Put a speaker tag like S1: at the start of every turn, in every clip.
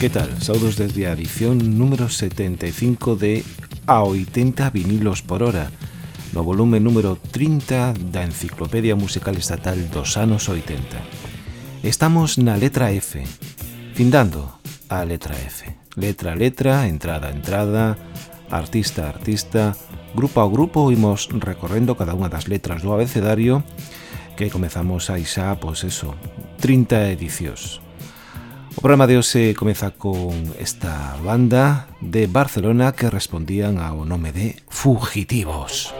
S1: Que tal? Saudos desde a edición número 75 de A 80 vinilos por hora. No volume número 30 da Enciclopedia Musical Estatal dos anos 80 Estamos na letra F Findando a letra F. Letra, a letra, entrada, a entrada Artista, a artista. Grupo a grupo imos recorrendo cada unha das letras do abecedario que comezamos aí xa, pois eso, 30 edicións. O programa de hoxe comeza con esta banda de Barcelona que respondían ao nome de Fugitivos.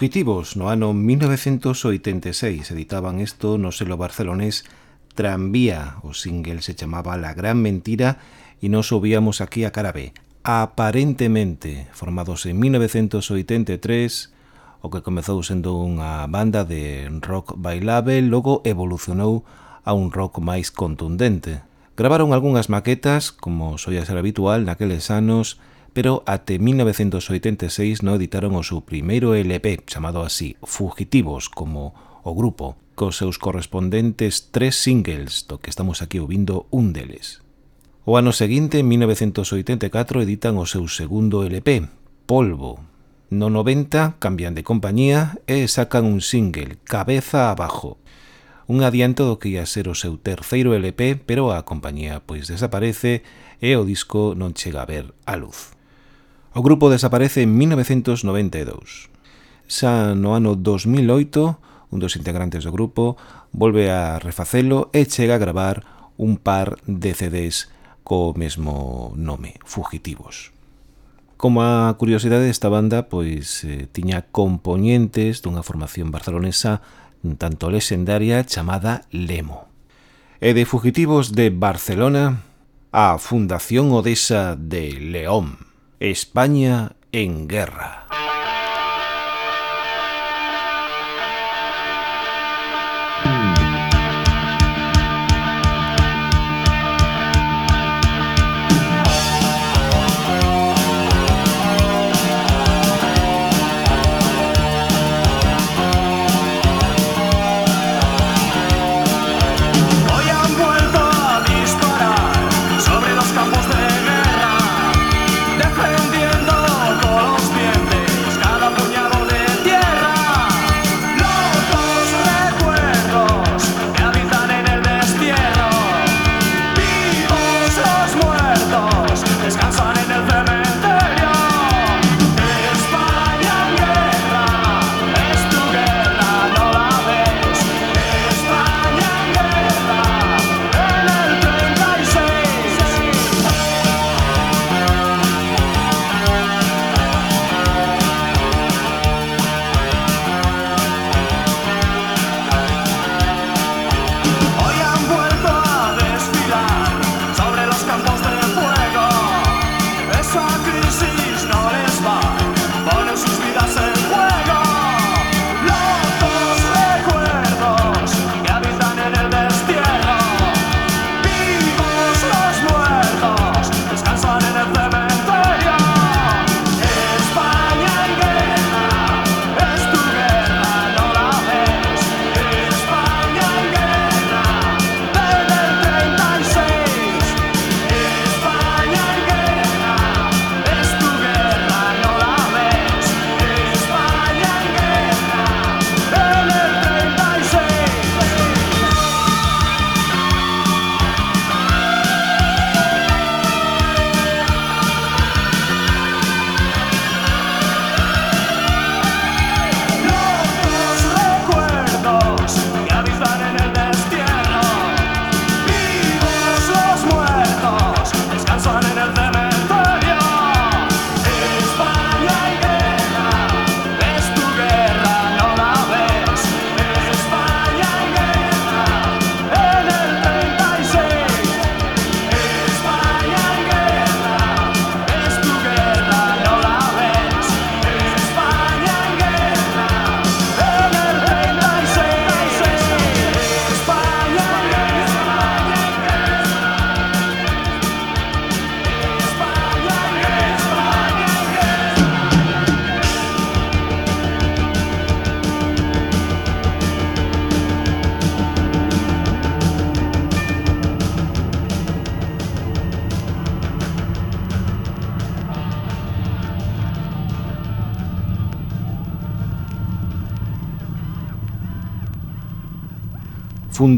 S1: Fugitivos no ano 1986 editaban isto no selo barcelonés Tranvía, o single se chamaba La Gran Mentira e nos ouvíamos aquí a cara B. Aparentemente, formados en 1983, o que comezou sendo unha banda de rock bailable, logo evolucionou a un rock máis contundente. Gravaron algunhas maquetas, como soía ser habitual naqueles anos, pero até 1986 non editaron o seu primeiro LP, chamado así Fugitivos, como o grupo, cos seus correspondentes tres singles, do que estamos aquí ouvindo un deles. O ano seguinte, en 1984, editan o seu segundo LP, Polvo. No 90 cambian de compañía e sacan un single, Cabeza Abajo. Un adianto do que ia ser o seu terceiro LP, pero a compañía pois desaparece e o disco non chega a ver a luz. O grupo desaparece en 1992. Xa no ano 2008, un dos integrantes do grupo volve a refacelo e chega a gravar un par de CDs co mesmo nome, Fugitivos. Como a curiosidade desta banda, pois eh, tiña componentes dunha formación barcelonesa tanto lexendaria chamada Lemo. E de Fugitivos de Barcelona a Fundación Odesa de León. España en guerra.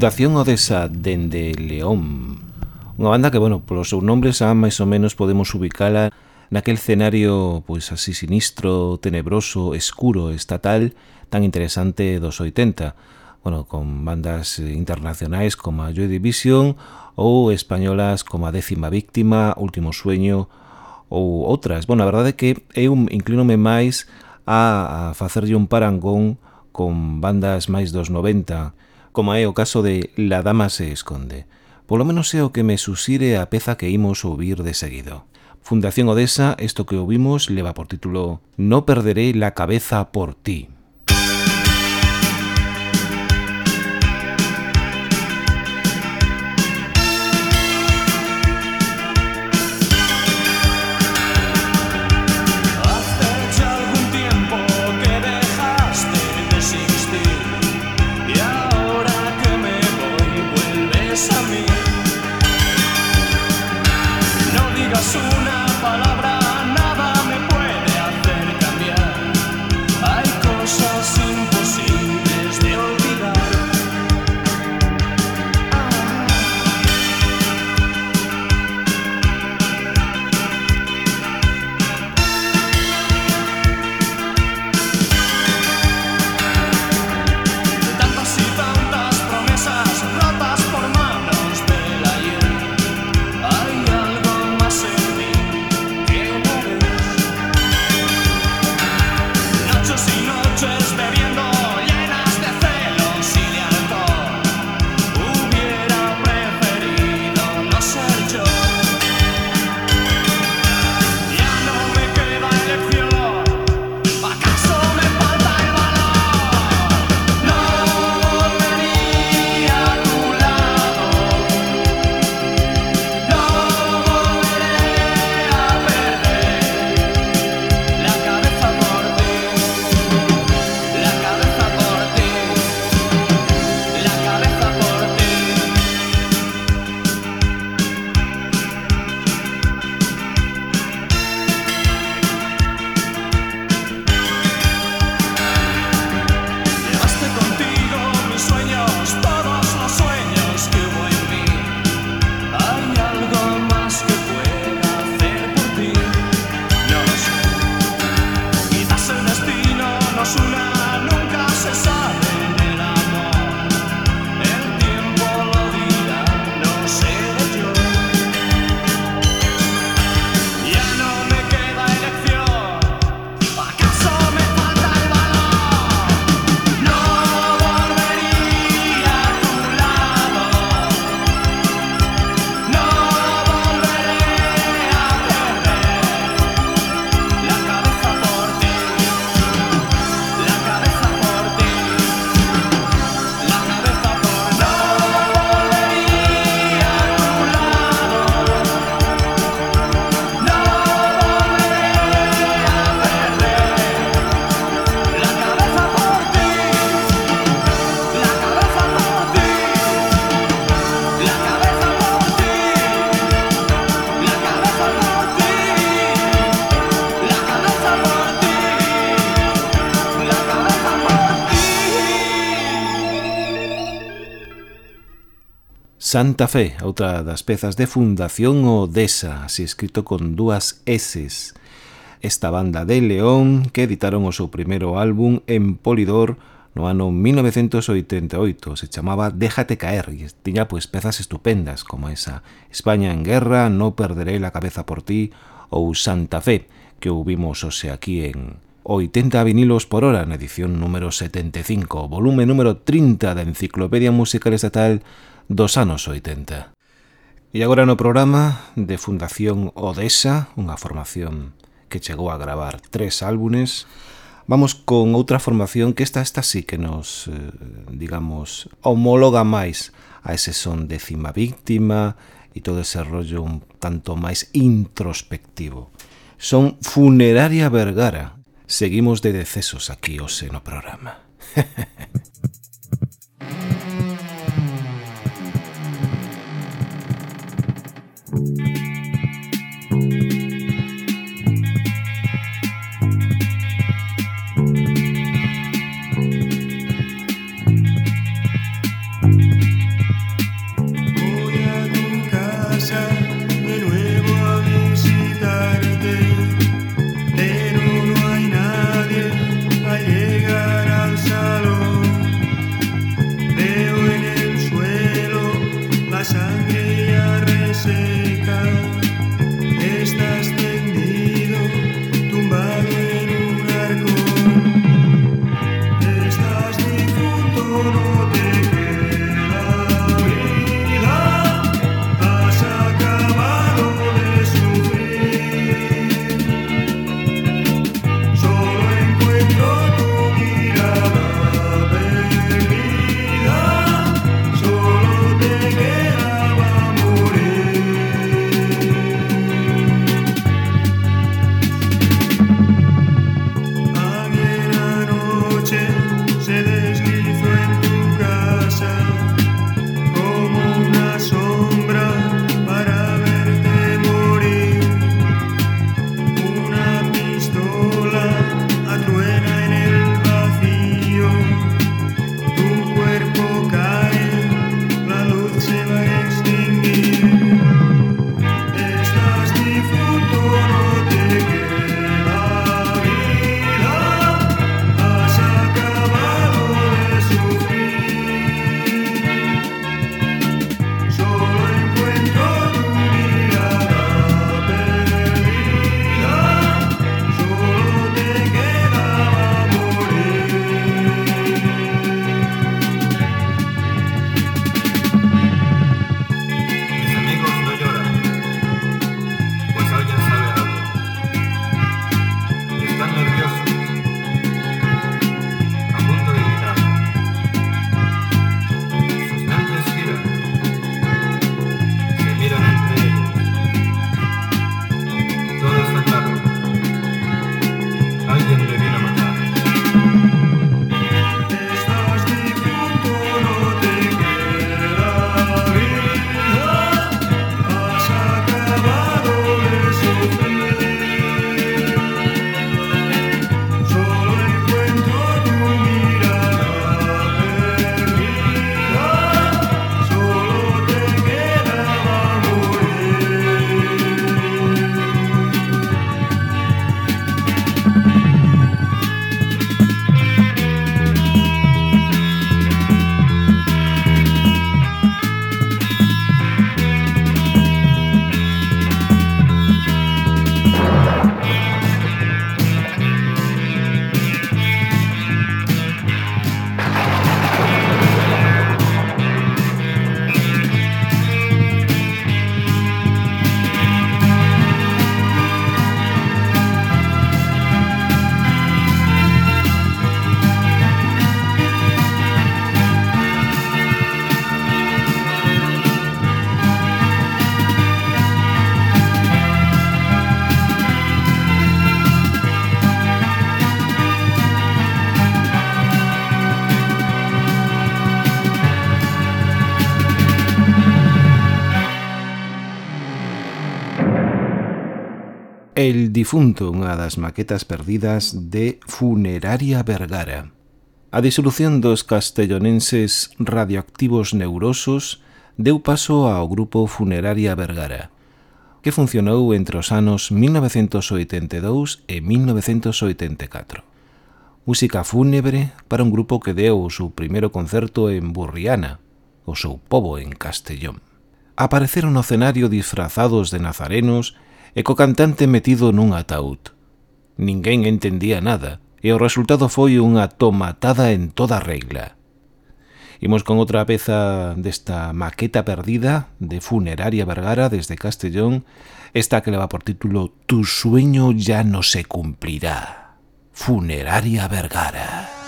S2: Fundación Odesa dende León. Unha banda que, bueno, polo seu nombre xa máis ou menos podemos ubicala naquel escenario pois así sinistro, tenebroso, escuro, estatal, tan interesante dos 80. Bueno, con bandas internacionais como a Joy Division ou españolas como a Décima Víctima, Último Sueño ou outras. Bueno, a verdade é que eu inclinome máis a facerlle un parangón con bandas máis dos 90, como é o caso de La dama se esconde. Polo menos é o que me susire a peza que imos ouvir de seguido. Fundación Odessa, isto que ouvimos, leva por título No perderé la cabeza por ti. Santa Fe, outra das pezas de fundación Odessa, así escrito con dúas S. Esta banda de León que editaron o seu primeiro álbum en Polidor no ano 1988, se chamaba Déjate caer e tiña pois pezas estupendas como esa España en guerra, No perderé la cabeza por ti ou Santa Fe, que ouvimos hoxe aquí en 80 vinilos por hora na edición número 75, volume número 30 da Enciclopedia Musical Estatal dos anos 80. E agora no programa de Fundación Odessa, unha formación que chegou a gravar tres álbumes, vamos con outra formación que esta esta sí que nos, eh, digamos, homóloga máis a ese son décima víctima e todo ese rollo un tanto máis introspectivo. Son Funeraria Vergara. Seguimos de decesos aquí hoxe no programa.
S1: difunto, unha das maquetas perdidas de Funeraria Vergara. A disolución dos castellonenses radioactivos neurosos deu paso ao grupo Funeraria Vergara, que funcionou entre os anos 1982 e 1984. Música fúnebre para un grupo que deu o seu primeiro concerto en Burriana, o seu pobo en Castellón apareceron no cenario disfrazados de nazarenos e co cantante metido nun ataúd. Ninguén entendía nada e o resultado foi unha tomatada en toda regla. Imos con outra peza desta maqueta perdida de Funeraria Vergara desde Castellón, esta que leva por título Tu sueño ya no se cumplirá. Funeraria Vergara.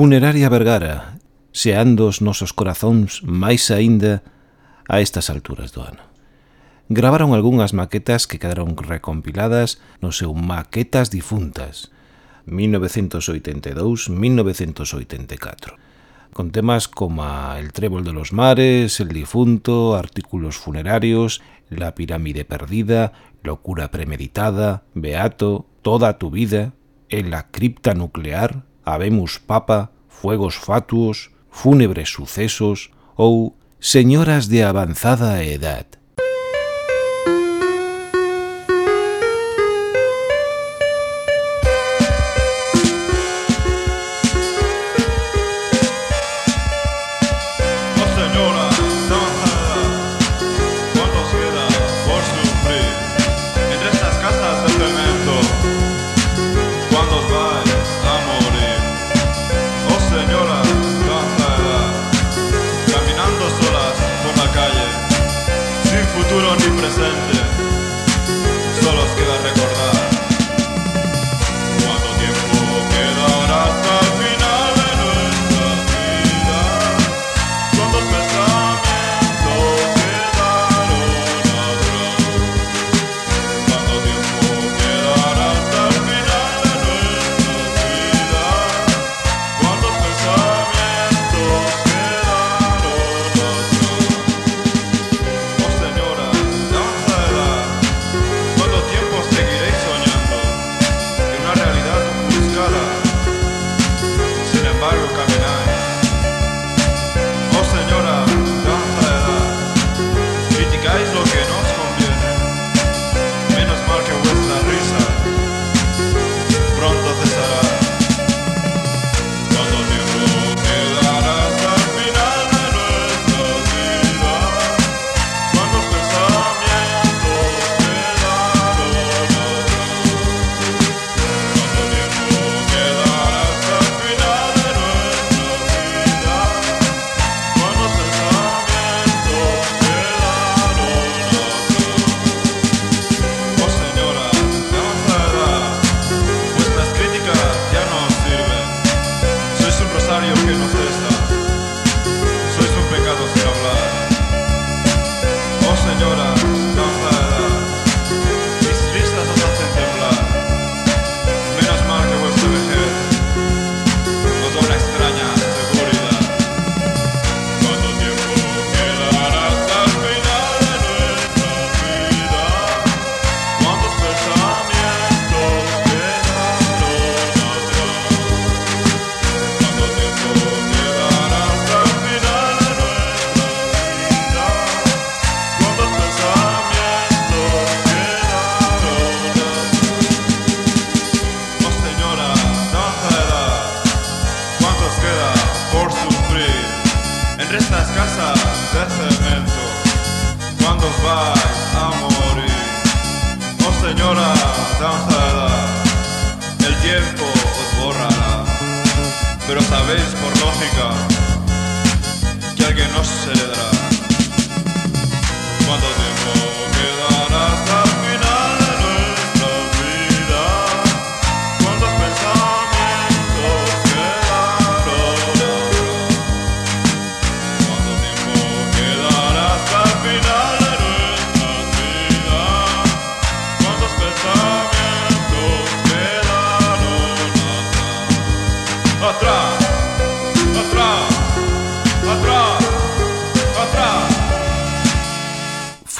S1: Funeraria Vergara, seando os nosos corazóns máis aínda a estas alturas do ano. Gravaron algunhas maquetas que quedaron recompiladas no seu Maquetas Difuntas, 1982-1984, con temas como El trébol de los mares, El difunto, artículos funerarios, La pirámide perdida, Locura premeditada, Beato, Toda tu vida, En la cripta nuclear, habemus Papa, Fuegos Fatuos, Fúnebres Sucesos ou
S3: Señoras de Avanzada Edad.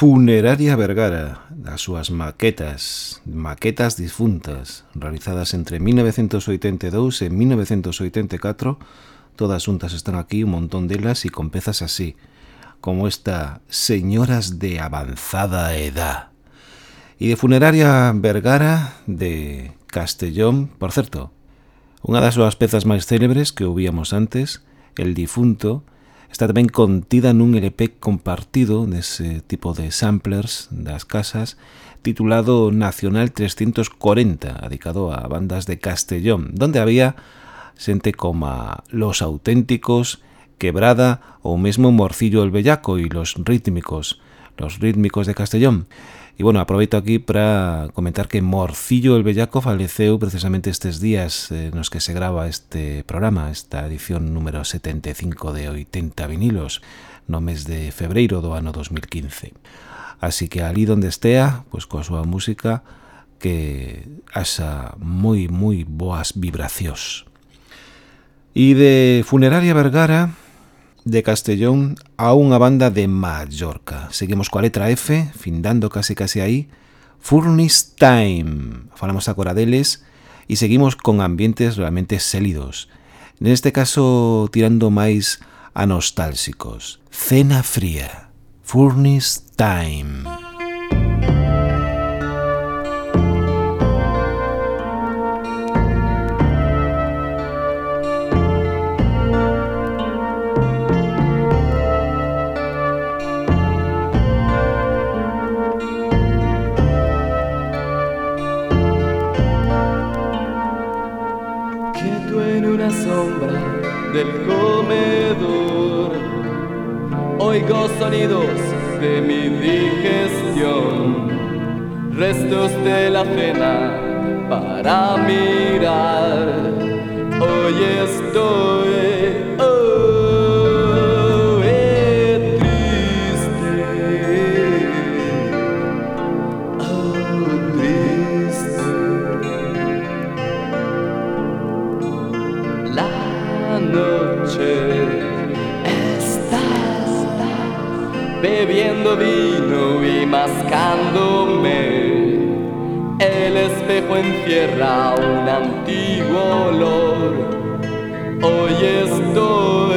S3: Funeraria Vergara, as súas maquetas, maquetas difuntas, realizadas entre 1982 e 1984, todas juntas están aquí, un montón delas, e con pezas así, como esta Señoras de Avanzada Edad. E de Funeraria Vergara, de Castellón, por certo, unha das súas pezas máis célebres que ouvíamos antes, El Difunto, Está tamén contida nun LP compartido dese tipo de samplers das casas titulado Nacional 340, dedicado a bandas de Castellón, donde había xente como Los Auténticos, Quebrada ou mesmo Morcillo el Bellaco e Los Rítmicos, Los Rítmicos de Castellón. E bueno, aproveito aquí para comentar que Morcillo el Bellaco faleceu precisamente estes días eh, nos que se grava este programa, esta edición número 75 de 80 vinilos, no mes de febreiro do ano 2015. Así que ali donde estea, pois coa súa música, que asa moi, moi boas vibracións. E de Funeraria Vergara, de Castellón a unha banda de Mallorca. Seguimos coa letra F, findando case case aí, Furnace Time. Falamos agora deles e seguimos con ambientes realmente sélidos. Neste caso, tirando máis
S1: a nostálxicos. Cena fría. Furnace Time.
S4: Sonidos de mi digestión, restos de la cena para mirar. Hoy estoy y mascándome. El espejo encierra un antiguo olor. Hoy estoy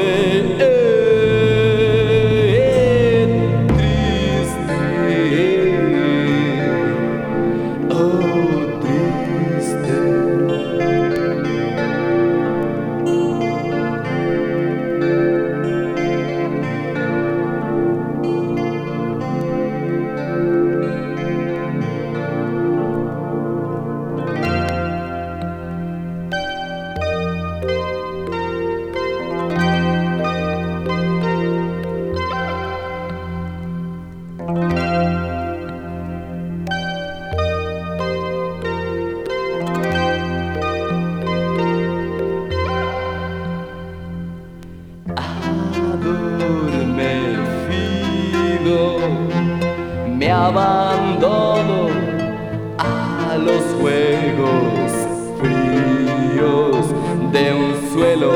S4: suelo,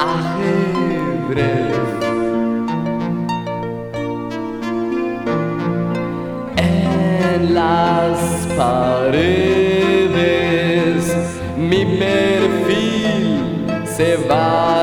S4: ajedrez. En las paredes mi perfil se va.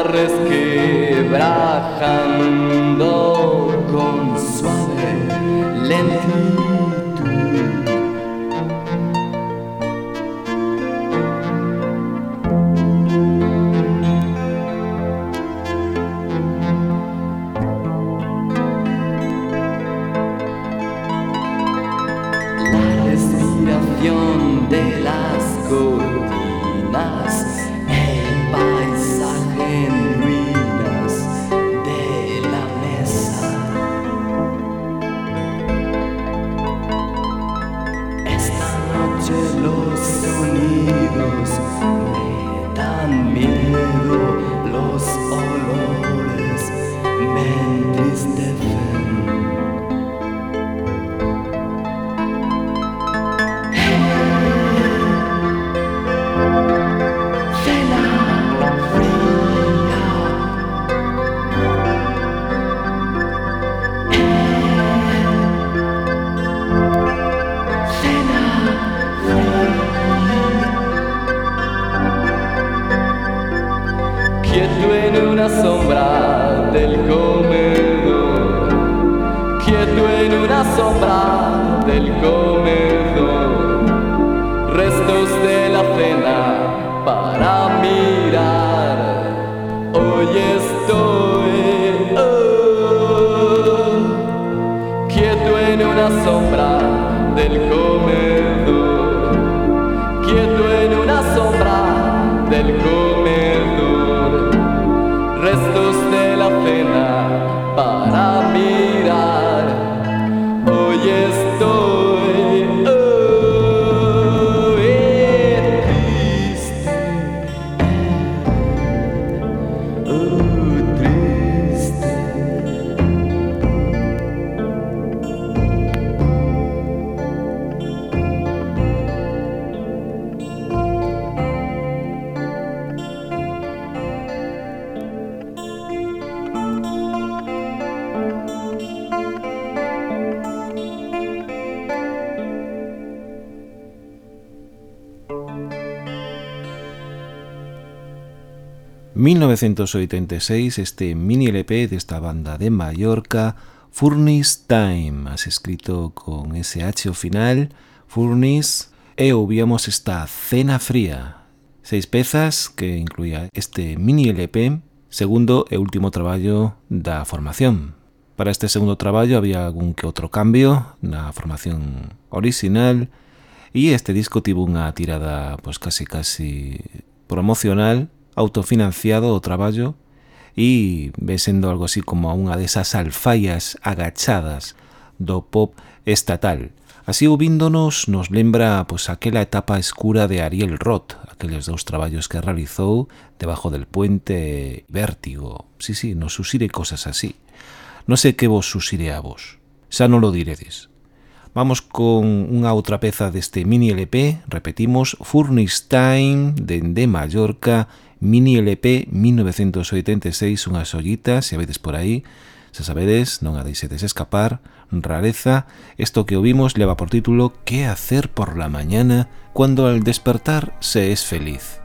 S4: una sombra del comer.
S1: 1986 este mini LP desta banda de Mallorca, Furnace Time, has escrito con SH final, Furnace, e ouvíamos esta Cena Fría, seis pezas que incluía este mini LP, segundo e último traballo da formación. Para este segundo traballo había algún que outro cambio na formación original e este disco tivo unha tirada pois casi casi promocional autofinanciado o traballo e vesendo algo así como unha desas alfaias agachadas do pop estatal. Así ouvíndonos nos lembra pois, aquela etapa escura de Ariel Roth, aqueles dous traballos que realizou debajo del puente Vértigo. Sí, sí, nos susire cosas así. Non sei que vos susire a vos. Xa non lo diredes. Vamos con unha outra peza deste mini LP, repetimos, Furnish Time, dende Mallorca, Mini LP 1986, unhas ollitas, se vedes por aí, se sabedes, non a deixedes escapar, rareza, isto que ouvimos leva por título Que hacer por la mañana cuando al despertar se es feliz.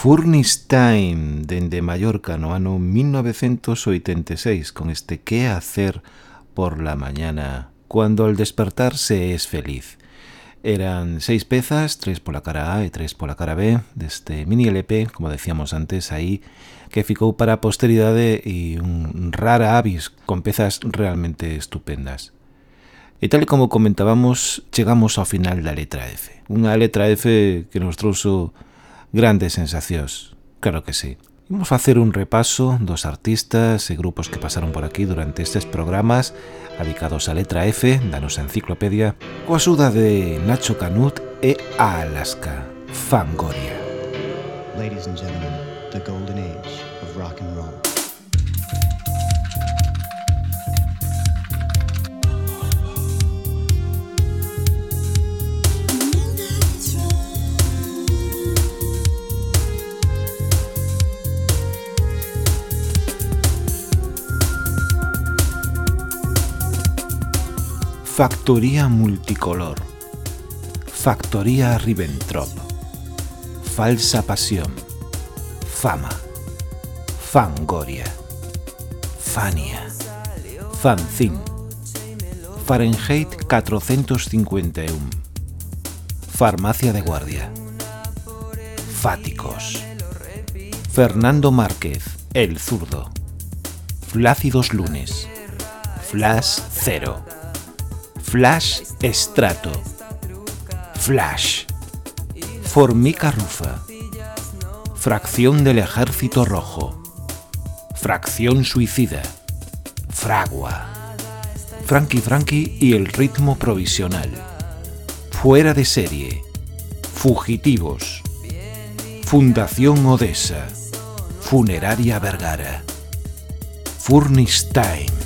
S1: Furnis Time, dende Mallorca no ano 1986, con este ¿Qué hacer por la mañana? Cuando al despertarse es feliz. Eran seis pezas, tres pola cara A e tres pola cara B, deste mini LP, como decíamos antes, aí que ficou para a posteridade e un rara avis con pezas realmente estupendas. E tal como comentábamos, chegamos ao final da letra F. Unha letra F que nos trouxo grandes sensacións, claro que sí. Imos facer un repaso dos artistas e grupos que pasaron por aquí durante estes programas dedicados á letra F da nosa enciclopedia coa axuda de Nacho Canut e a Alaska, Fangoria.
S5: Ladies and gentlemen, the golden age of rock and roll.
S1: Factoría multicolor. Factoría Ribbentrop. Falsa pasión. Fama. Fangoria. Fania. Fanzin. Fahrenheit 451. Farmacia de guardia. Fáticos. Fernando Márquez, el zurdo. Flácidos lunes. Flash cero. Flash Estrato. Flash. Formica Rufa. Fracción del Ejército Rojo. Fracción Suicida. Fragua. Frankie Frankie y el ritmo provisional. Fuera de serie. Fugitivos. Fundación Odessa. Funeraria Vergara. Furnistein.
S6: La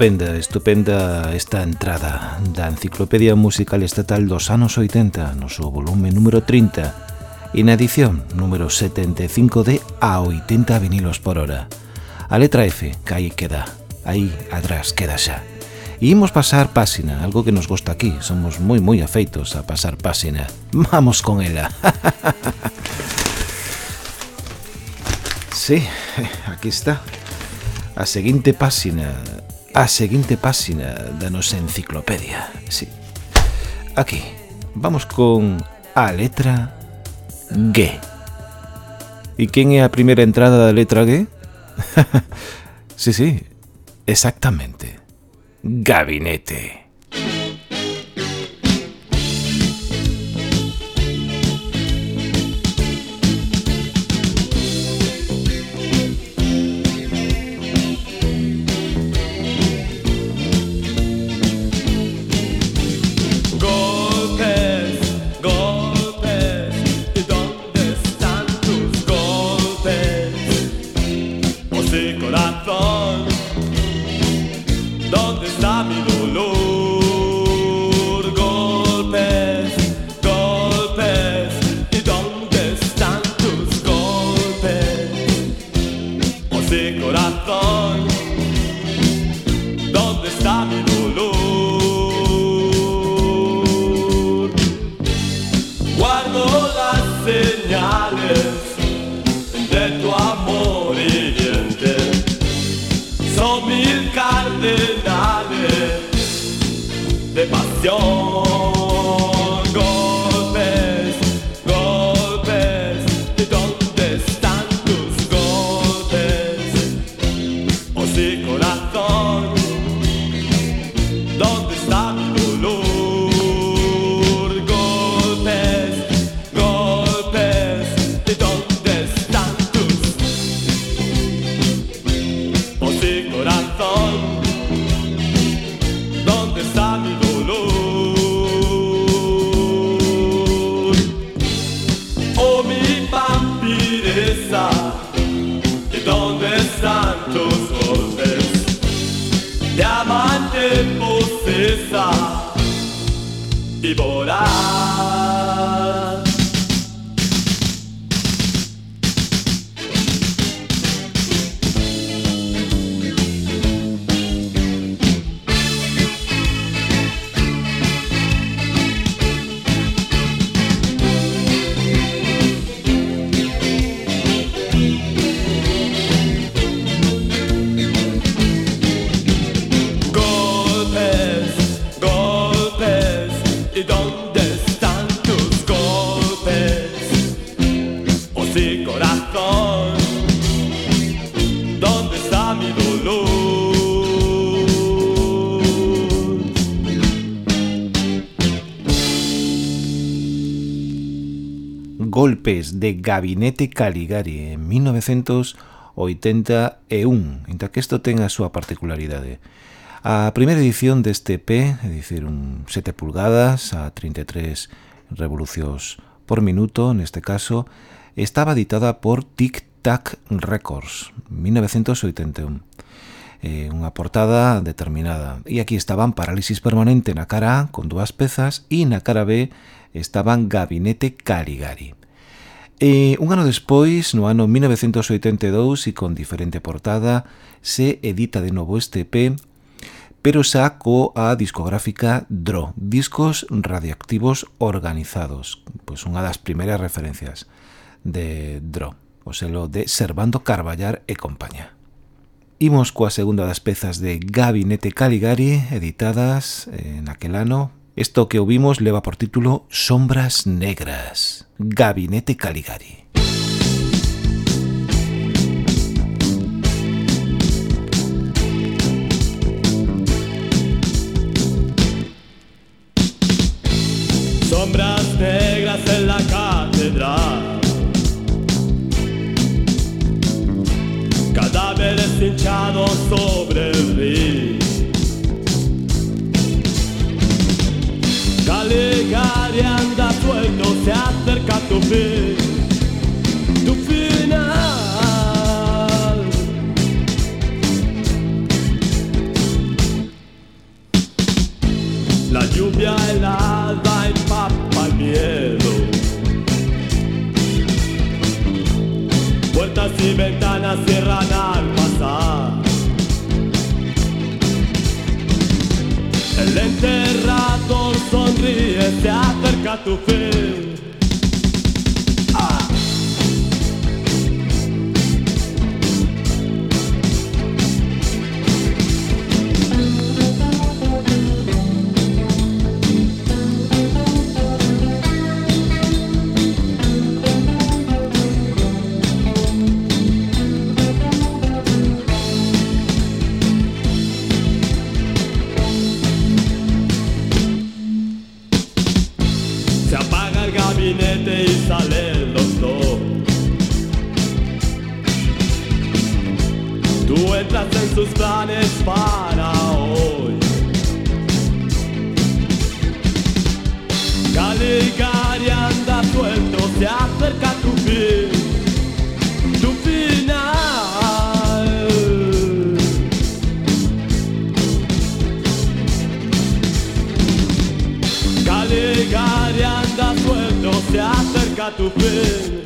S1: Estupenda, estupenda esta entrada da Enciclopedia Musical Estatal dos anos 80 no seu volume número 30 e na edición número 75 de A 80 vinilos por hora. A letra F, que aí queda, aí atrás queda xa. E imos pasar páxina, algo que nos gusta aquí, somos moi moi afeitos a pasar páxina. Vamos con ela. sí, aquí está. A seguinte páxina a seguinte páxina da nosa enciclopedia. Sí. Aquí, vamos con a letra G. E quen é a primeira entrada da letra G? sí, sí, exactamente. Gabinete.
S4: de
S1: Gabinete Caligari en 1981, inta que isto ten a súa particularidade. A primeira edición deste EP, é dicir, un 7 pulgadas a 33 revolucións por minuto, neste caso, estaba editada por Tic Tac Records, 1981 eh, unha portada determinada. E aquí estaban Parálisis Permanente na cara A, con dúas pezas, e na cara B estaban Gabinete Caligari. E un ano despois, no ano 1982 e con diferente portada, se edita de novo este EP, pero xa co a discográfica DRO, Discos Radioactivos Organizados, pois unha das primeiras referencias de DRO, o selo de Servando Carballar e compañía. Imos coa segunda das pezas de Gabinete Caligari, editadas eh, en aquel ano, Isto que ouvimos leva por título Sombras Negras. Gabinete Caligari.
S3: Sombras negras en la catedral. Cadáveres hinchados sobre el río. Caligari anda suelto, se acerca tu fin. Tu final. La lluvia helada empapa el miedo. Puertas y ventanas cierran al pasar. El enterrador sonríe, se acerca a tu fin. sale el doctor. Tú entras en sus planes para. a tu fin.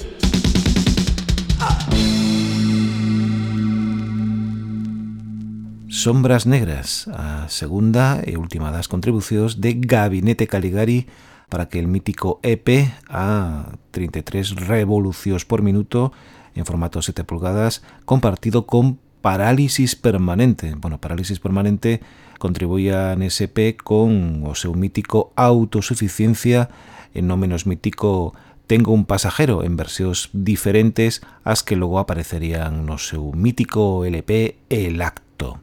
S1: Sombras Negras, a segunda e última das contribucións de Gabinete Caligari para que el mítico EP a 33 revolucións por minuto en formato 7 pulgadas compartido con Parálisis Permanente. Bueno, Parálisis Permanente contribuía nese EP con o seu mítico Autosuficiencia e non menos mítico Tengo un pasajero en versións diferentes as que logo aparecerían no seu mítico LP El Acto.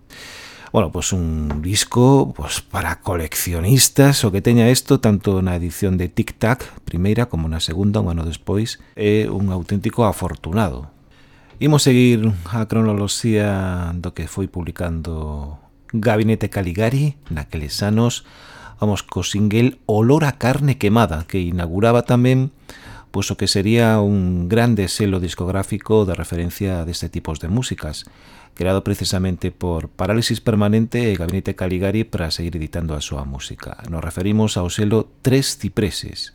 S1: Bueno, pues un disco pues, para coleccionistas o que teña isto tanto na edición de Tic Tac, primeira, como na segunda, un ano despois, é un auténtico afortunado. Imos seguir a cronoloxía do que foi publicando Gabinete Caligari naqueles anos, vamos co single Olor a carne quemada que inauguraba tamén pois o que sería un grande selo discográfico de referencia deste tipos de músicas, creado precisamente por Parálisis Permanente e Gabinete Caligari para seguir editando a súa música. Nos referimos ao selo Tres Cipreses.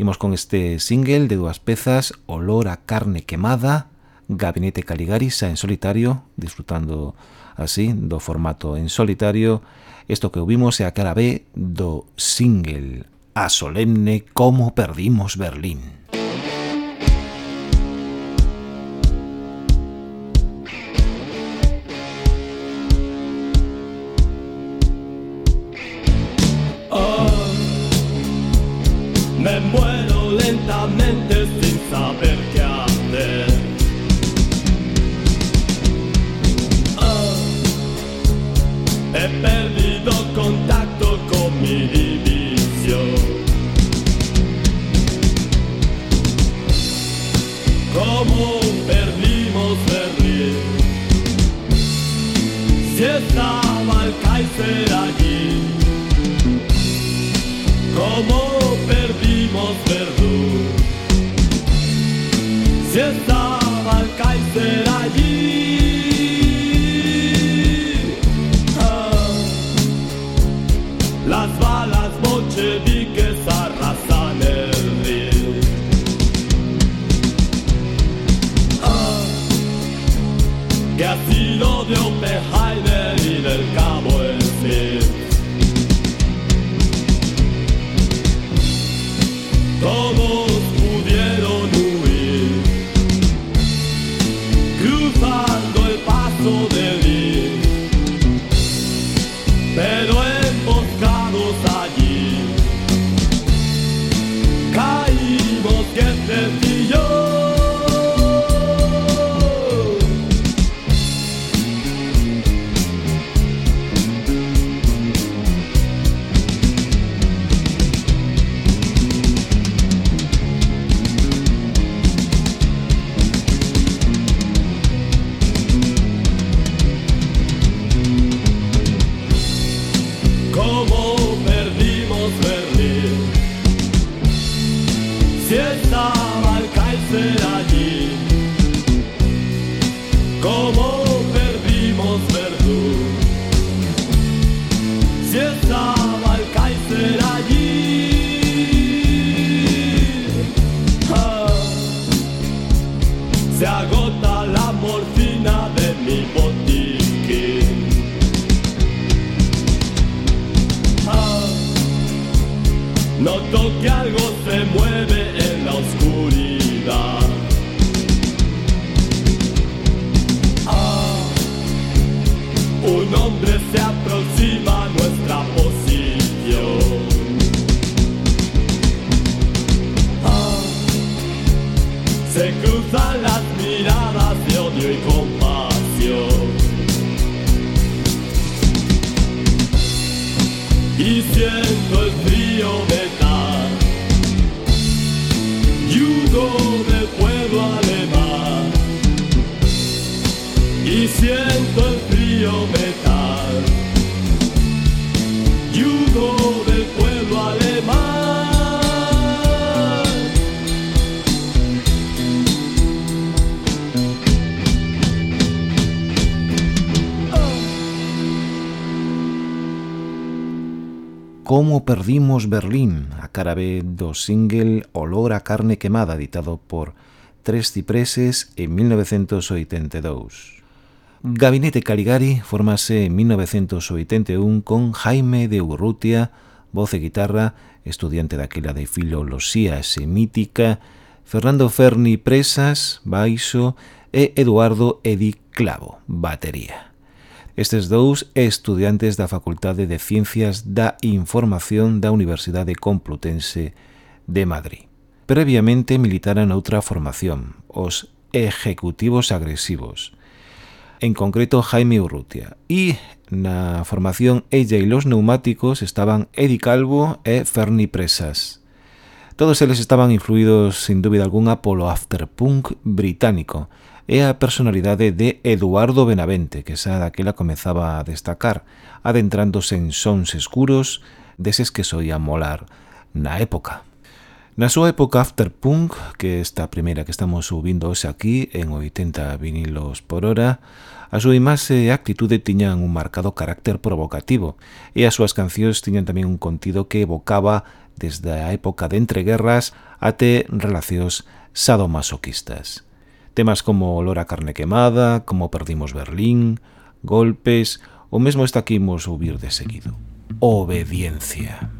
S1: Imos con este single de dúas pezas, Olor a carne quemada, Gabinete Caligari xa en solitario, disfrutando así do formato en solitario. Isto que ouvimos é a cara B do single A Solemne como perdimos Berlín.
S4: Escoitamos Berlín, a
S1: cara B do single Olor a carne quemada editado por Tres Cipreses en 1982. Gabinete Caligari formase en 1981 con Jaime de Urrutia, voz e guitarra, estudiante daquela de filoloxía semítica, Fernando Ferni Presas, baixo e Eduardo Edi Clavo, batería. Estes dous estudiantes da Facultade de Ciencias da Información da Universidade Complutense de Madrid. Previamente militaran outra formación, os Executivos Agresivos, en concreto Jaime Urrutia. E na formación Ella e los Neumáticos estaban Edi Calvo e Ferni Presas. Todos eles estaban influídos, sin dúbida alguna, polo afterpunk británico, é a personalidade de Eduardo Benavente, que xa daquela comezaba a destacar, adentrándose en sons escuros deses que soía molar na época. Na súa época afterpunk, que esta primeira que estamos subindo hoxe aquí en 80 vinilos por hora, a súa imaxe e actitude tiñan un marcado carácter provocativo e as súas cancións tiñan tamén un contido que evocaba desde a época de entreguerras até relacións sadomasoquistas. Temas como Olor a carne quemada, Como perdimos Berlín, Golpes, o mesmo esta que imos ouvir de seguido. Obediencia.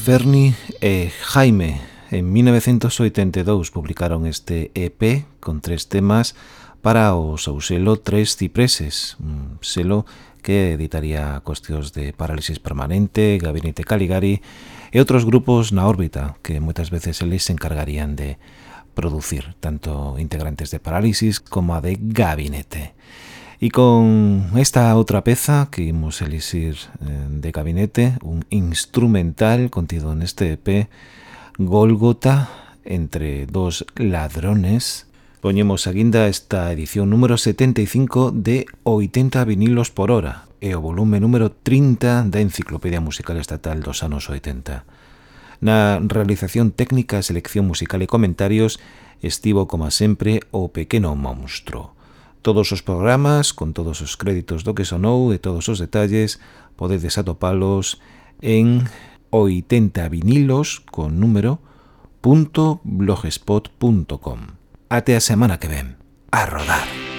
S1: Ferni e Jaime. En 1982 publicaron este EP con tres temas para o seu selo Tres Cipreses, un selo que editaría cuestións de Parálisis Permanente, Gabinete Caligari e outros grupos na órbita que moitas veces eles se encargarían de producir, tanto integrantes de Parálisis como a de Gabinete. E con esta outra peza que imos elixir eh, de gabinete, un instrumental contido neste EP, Golgota, entre dos ladrones, Poñemos a guinda esta edición número 75 de 80 vinilos por hora e o volume número 30 da Enciclopedia Musical Estatal dos anos 80. Na realización técnica, selección musical e comentarios estivo, como sempre, o pequeno monstro. Todos os programas, con todos os créditos do que sonou e todos os detalles, podedes atopalos en 80 vinilos con número .blogspot.com Até a semana que ven. A rodar.